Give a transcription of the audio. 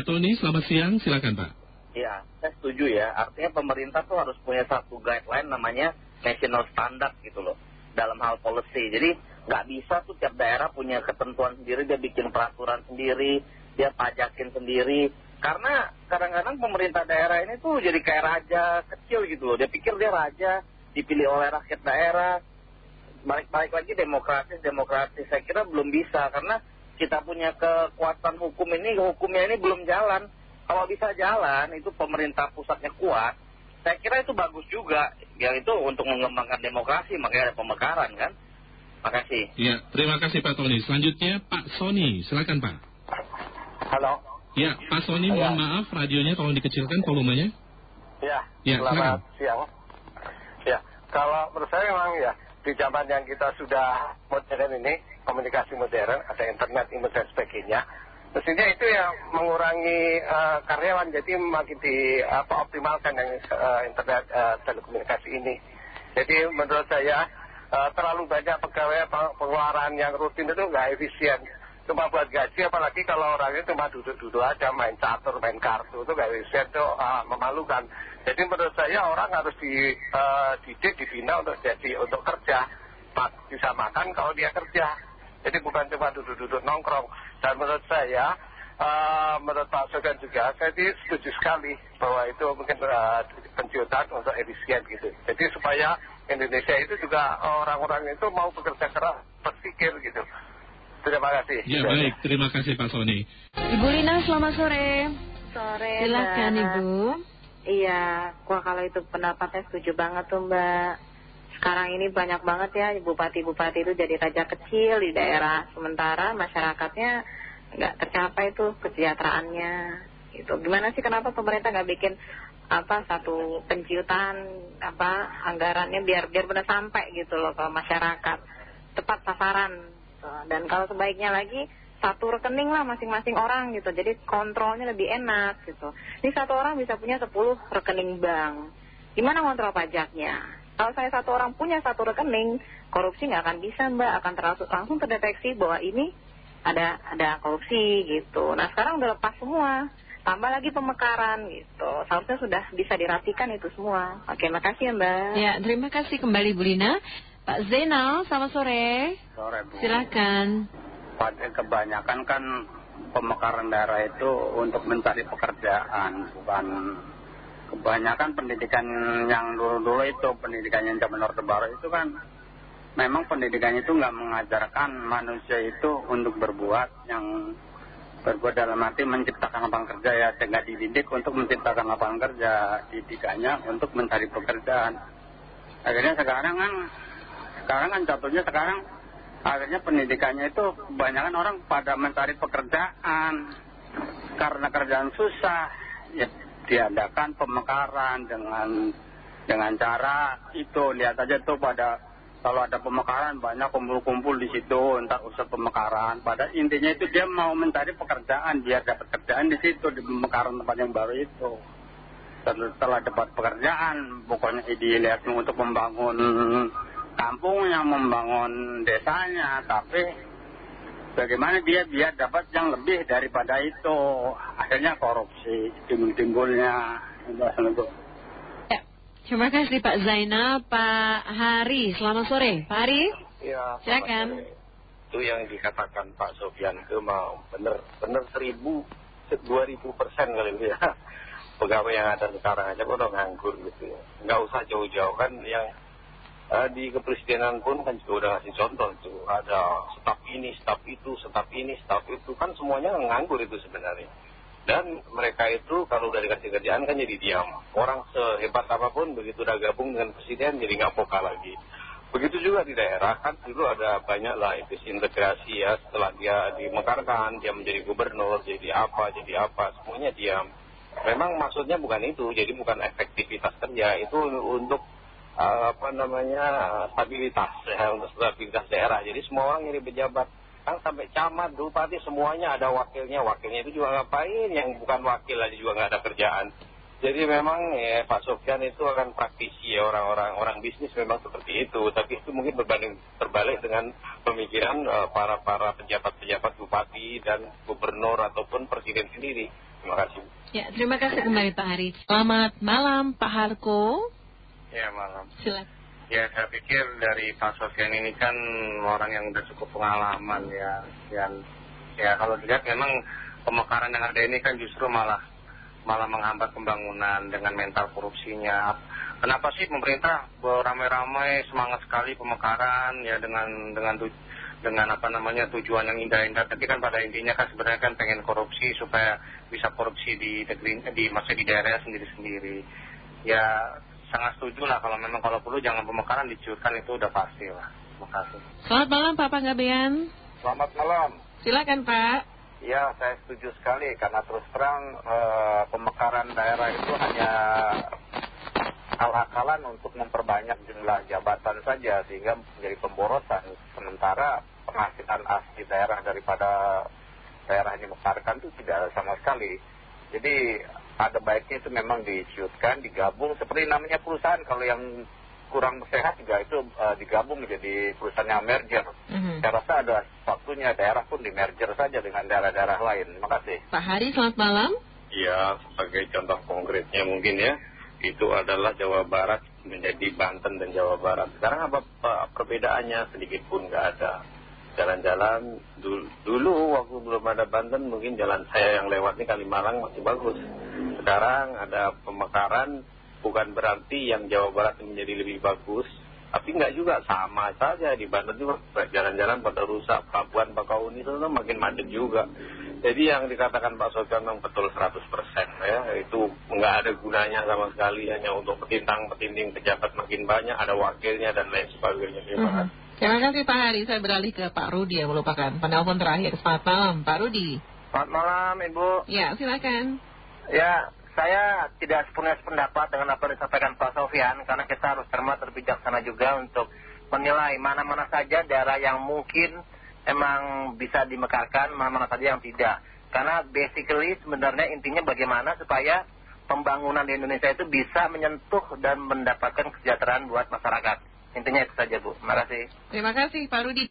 Pak Tony, selamat siang, silakan Pak. Ya, saya setuju ya. Artinya pemerintah tuh harus punya satu guideline namanya national standard gitu loh. Dalam hal policy. Jadi nggak bisa tuh tiap daerah punya ketentuan sendiri, dia bikin peraturan sendiri, dia pajakin sendiri. Karena kadang-kadang pemerintah daerah ini tuh jadi kayak raja kecil gitu loh. Dia pikir dia raja, dipilih oleh rakyat daerah. Balik-balik lagi demokratis, demokratis. Saya kira belum bisa karena kita punya kekuatan hukum ini, hukumnya ini belum jalan. Kalau bisa jalan itu pemerintah pusatnya kuat. Saya kira itu bagus juga. Yang itu untuk mengembangkan demokrasi makanya ada pemekaran kan? Makasih ya terima kasih Pak Tony. Selanjutnya Pak Sony. Silakan Pak. Halo. Ya Pak Sony mohon maaf radionya tolong dikecilkan volumenya. Ya, ya selamat siang. Ya kalau menurut saya memang ya di zaman yang kita sudah modern ini komunikasi modern ada internet email dan sebagainya. Mestinya itu yang mengurangi uh, karyawan jadi makin di apa optimalkan yang uh, internet uh, telekomunikasi ini. Jadi menurut saya terlalu banyak pegawai pengeluaran yang rutin itu nggak efisien. Cuma buat gaji apalagi kalau orangnya cuma duduk-duduk aja main catur main kartu itu nggak efisien itu uh, memalukan. Jadi menurut saya orang harus dididik dibina untuk jadi untuk kerja. Bisa makan kalau dia kerja jadi bukan cuma duduk-duduk nongkrong. Dan menurut saya, uh, menurut Pak Sogan juga, saya setuju sekali bahwa itu mungkin uh, penjutaan untuk efisien gitu. Jadi supaya Indonesia itu juga orang-orang itu mau bekerja keras, berpikir gitu. Terima kasih. Ya baik, terima kasih Pak Sony. Ibu Lina, selamat sore. Sore, Silakan Ibu. Iya, wah kalau itu pendapatnya setuju banget tuh Mbak sekarang ini banyak banget ya bupati-bupati itu jadi raja kecil di daerah sementara masyarakatnya nggak tercapai tuh kesejahteraannya. Itu gimana sih kenapa pemerintah nggak bikin apa satu penciutan apa anggarannya biar biar benar sampai gitu loh ke masyarakat. Tepat sasaran. Dan kalau sebaiknya lagi satu rekening lah masing-masing orang gitu. Jadi kontrolnya lebih enak gitu. Ini satu orang bisa punya 10 rekening bank. Gimana kontrol pajaknya kalau saya satu orang punya satu rekening, korupsi nggak akan bisa mbak, akan terlangsung, langsung terdeteksi bahwa ini ada ada korupsi gitu. Nah sekarang udah lepas semua, tambah lagi pemekaran gitu. Seharusnya sudah bisa dirapikan itu semua. Oke, makasih ya mbak. Ya, terima kasih kembali Bu Lina. Pak Zainal, selamat sore. Sore Bu. Silakan. Kebanyakan kan pemekaran daerah itu untuk mencari pekerjaan, bukan kebanyakan pendidikan yang dulu-dulu itu, pendidikan yang zaman Orde Baru itu kan memang pendidikannya itu nggak mengajarkan manusia itu untuk berbuat yang berbuat dalam arti menciptakan lapangan kerja ya, tidak dididik untuk menciptakan lapangan kerja, didikannya untuk mencari pekerjaan. Akhirnya sekarang kan, sekarang kan contohnya sekarang akhirnya pendidikannya itu kebanyakan orang pada mencari pekerjaan karena kerjaan susah. Ya, diadakan pemekaran dengan dengan cara itu. Lihat aja tuh pada kalau ada pemekaran banyak kumpul-kumpul di situ entar usah pemekaran. Pada intinya itu dia mau mencari pekerjaan biar dapat kerjaan di situ di pemekaran tempat yang baru itu. Setelah dapat pekerjaan pokoknya dilihat untuk membangun kampung yang membangun desanya. Tapi bagaimana dia biar dapat yang lebih daripada itu? Akhirnya korupsi timbul-timbulnya. Ya terima kasih Pak Zainal. Pak Hari selamat sore. Pak Hari? Ya silakan. itu yang dikatakan Pak Sofian ke mau bener bener seribu dua ribu persen kali ya. Pegawai yang ada sekarang aja kok udah nganggur gitu ya. Nggak usah jauh-jauh kan yang di kepresidenan pun kan juga udah ngasih contoh tuh ada staf ini, staf itu, staf ini, staf itu. Kan semuanya nganggur itu sebenarnya. Dan mereka itu kalau udah dikasih kerjaan kan jadi diam. Orang sehebat apa pun begitu udah gabung dengan presiden jadi nggak poka lagi. Begitu juga di daerah kan dulu ada banyak lah itu integrasi ya setelah dia dimekarkan dia menjadi gubernur jadi apa jadi apa semuanya diam. Memang maksudnya bukan itu jadi bukan efektivitas kerja. Itu untuk apa namanya stabilitas ya, untuk stabilitas daerah. Jadi semua orang ini pejabat kan sampai camat, bupati semuanya ada wakilnya. Wakilnya itu juga ngapain? Yang bukan wakil aja juga nggak ada kerjaan. Jadi memang ya Pak Sofyan itu akan praktisi ya orang-orang orang bisnis memang seperti itu. Tapi itu mungkin berbanding terbalik dengan pemikiran para para pejabat-pejabat bupati dan gubernur ataupun presiden sendiri. Terima kasih. Ya, terima kasih kembali Pak Hari. Selamat malam Pak Harko. Ya malam. Silakan. Ya saya pikir dari Pak Sofian ini kan orang yang udah cukup pengalaman ya. Dan ya kalau dilihat memang pemekaran yang ada ini kan justru malah malah menghambat pembangunan dengan mental korupsinya. Kenapa sih pemerintah beramai-ramai semangat sekali pemekaran ya dengan dengan dengan apa namanya tujuan yang indah-indah tapi kan pada intinya kan sebenarnya kan pengen korupsi supaya bisa korupsi di negeri di masih di daerah sendiri-sendiri ya sangat setuju lah kalau memang kalau perlu jangan pemekaran diciutkan itu udah pasti lah. Terima kasih. Selamat malam Pak Panggabean. selamat malam. Silakan Pak. ya saya setuju sekali karena terus terang eh, pemekaran daerah itu hanya akal-akalan untuk memperbanyak jumlah jabatan saja sehingga menjadi pemborosan. Sementara penghasilan asli daerah daripada daerah yang dimekarkan itu tidak ada sama sekali. Jadi ada baiknya itu memang diciutkan, digabung seperti namanya perusahaan kalau yang kurang sehat juga itu eh, digabung menjadi perusahaan yang merger Mhm. saya rasa ada waktunya daerah pun di merger saja dengan daerah-daerah lain terima kasih Pak Hari, selamat malam. Ya, sebagai contoh konkretnya mungkin ya, itu adalah Jawa Barat menjadi Banten dan Jawa Barat. Sekarang apa, apa perbedaannya? Sedikit pun nggak ada. Jalan-jalan dulu, dulu waktu belum ada Banten mungkin jalan saya yang lewat ini Kalimalang masih bagus. Sekarang ada pemekaran, bukan berarti yang Jawa Barat menjadi lebih bagus. Tapi nggak juga sama saja di Banten juga jalan-jalan pada rusak, pelabuhan Bakauni itu kan makin macet juga. Jadi yang dikatakan Pak Sofian memang betul 100% ya, itu nggak ada gunanya sama sekali hanya untuk petintang-petinding pejabat makin banyak, ada wakilnya dan lain sebagainya. Terima Mhm. kasih. Terima kasih Pak Hari. Saya beralih ke Pak Rudi yang melupakan penelpon terakhir. Selamat malam Pak Rudi. Selamat malam Ibu. Ya, silakan. Ya, saya tidak sepenuhnya sependapat dengan apa yang disampaikan Pak Sofian karena kita harus cermat dan bijaksana juga untuk menilai mana-mana saja daerah yang mungkin emang bisa dimekarkan, mana-mana saja yang tidak. Karena basically sebenarnya intinya bagaimana supaya pembangunan di Indonesia itu bisa menyentuh dan mendapatkan kesejahteraan buat masyarakat. Intinya itu saja Bu. Terima kasih. Terima kasih Pak Rudi.